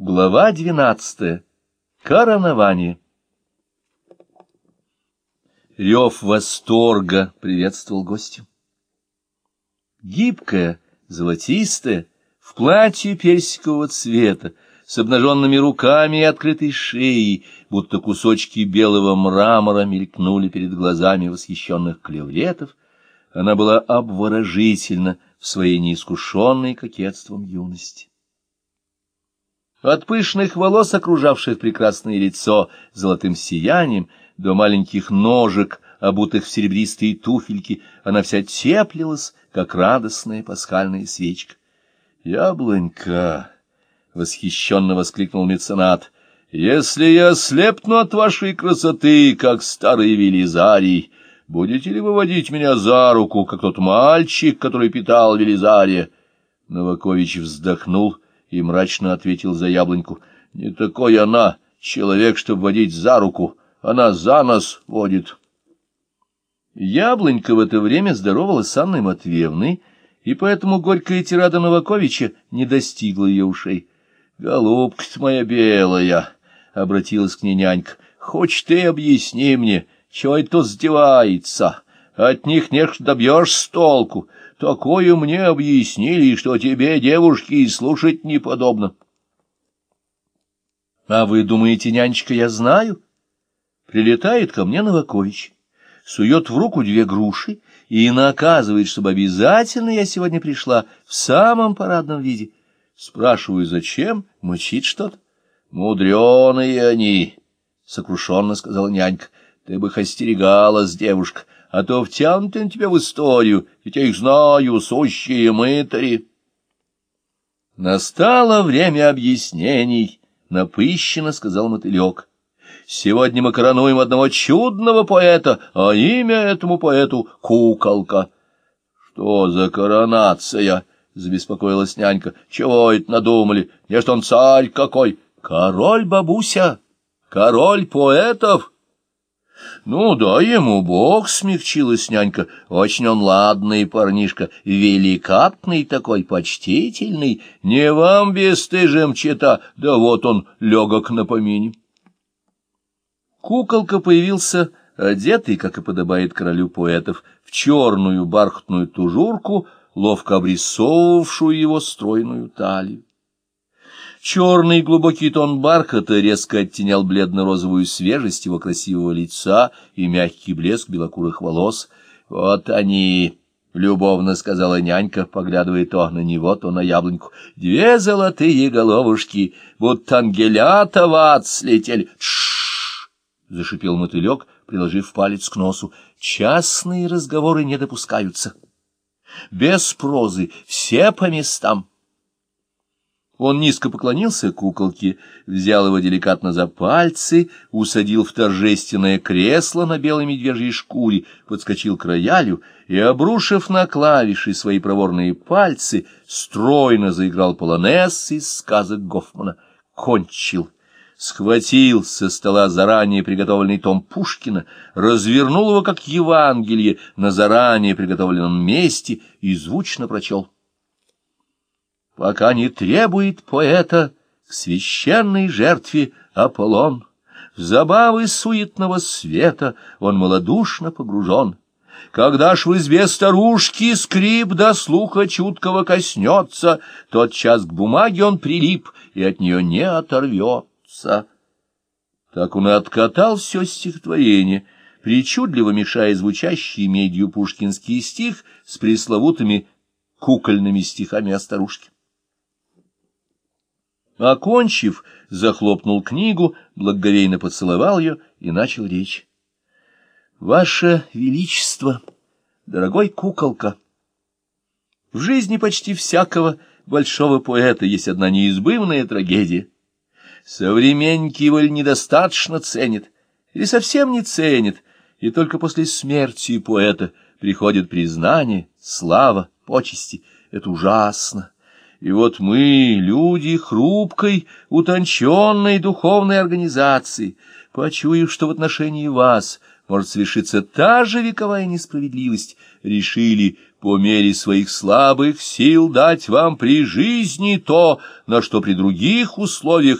Глава двенадцатая. Коронование. Рев восторга приветствовал гостя. Гибкая, золотистая, в платье персикового цвета, с обнаженными руками и открытой шеей, будто кусочки белого мрамора мелькнули перед глазами восхищенных клевретов, она была обворожительна в своей неискушенной кокетством юности. От пышных волос, окружавших прекрасное лицо золотым сиянием, до маленьких ножек, обутых в серебристые туфельки, она вся теплилась, как радостная пасхальная свечка. «Яблонька!» — восхищенно воскликнул меценат. «Если я слепну от вашей красоты, как старый Велизарий, будете ли выводить меня за руку, как тот мальчик, который питал Велизария?» Новакович вздохнул — и мрачно ответил за яблоньку. — Не такой она, человек, чтобы водить за руку, она за нос водит. Яблонька в это время здоровалась с Анной Матвеевной, и поэтому горькая тирада Новаковича не достигла ее ушей. — Голубка моя белая! — обратилась к ней нянька. — Хоть ты объясни мне, чего это сдевается? От них не добьешь с толку. Такое мне объяснили, что тебе, девушки, слушать не подобно. — А вы думаете, нянечка, я знаю? Прилетает ко мне Новакович, сует в руку две груши и наказывает, чтобы обязательно я сегодня пришла в самом парадном виде. Спрашиваю, зачем? Мучить что-то. — Мудреные они, — сокрушенно сказала нянька. — Ты бы их остерегалась, девушка а то втянуты на тебя в историю, ведь я их знаю, сущие мытари. Настало время объяснений, — напыщенно сказал мотылек. Сегодня мы коронуем одного чудного поэта, а имя этому поэту — Куколка. — Что за коронация? — забеспокоилась нянька. — Чего это надумали? Не что он царь какой? Король бабуся, король поэтов. Ну, да ему бог, смягчилась нянька, очень он ладный парнишка, великатный такой, почтительный, не вам бесстыжим чета, да вот он легок на помине. Куколка появился, одетый, как и подобает королю поэтов, в черную бархатную тужурку, ловко обрисовывавшую его стройную талию. Черный глубокий тон бархата резко оттенял бледно-розовую свежесть его красивого лица и мягкий блеск белокурых волос. «Вот они!» — любовно сказала нянька, поглядывая то на него, то на яблоньку. «Две золотые головушки, будто ангелята в ад слетели!» «Тш-ш-ш!» — зашипел мотылек, приложив палец к носу. «Частные разговоры не допускаются. Без прозы, все по местам». Он низко поклонился куколке, взял его деликатно за пальцы, усадил в торжественное кресло на белой медвежьей шкуре, подскочил к роялю и, обрушив на клавиши свои проворные пальцы, стройно заиграл полонез из сказок Гофмана. Кончил. Схватил со стола заранее приготовленный том Пушкина, развернул его, как Евангелие, на заранее приготовленном месте и звучно прочел пока не требует поэта к священной жертве Аполлон. В забавы суетного света он малодушно погружен. Когда ж в избе старушки скрип до слуха чуткого коснется, тот час к бумаге он прилип и от нее не оторвется. Так он и откатал все стихотворение, причудливо мешая звучащий медью пушкинский стих с пресловутыми кукольными стихами о старушке. Окончив, захлопнул книгу, благоговейно поцеловал ее и начал речь. «Ваше Величество, дорогой куколка, в жизни почти всякого большого поэта есть одна неизбывная трагедия. Современники его или недостаточно ценят, или совсем не ценят, и только после смерти поэта приходит признание, слава, почести. Это ужасно. И вот мы, люди хрупкой, утонченной духовной организации, почуяв, что в отношении вас может совершиться та же вековая несправедливость, решили по мере своих слабых сил дать вам при жизни то, на что при других условиях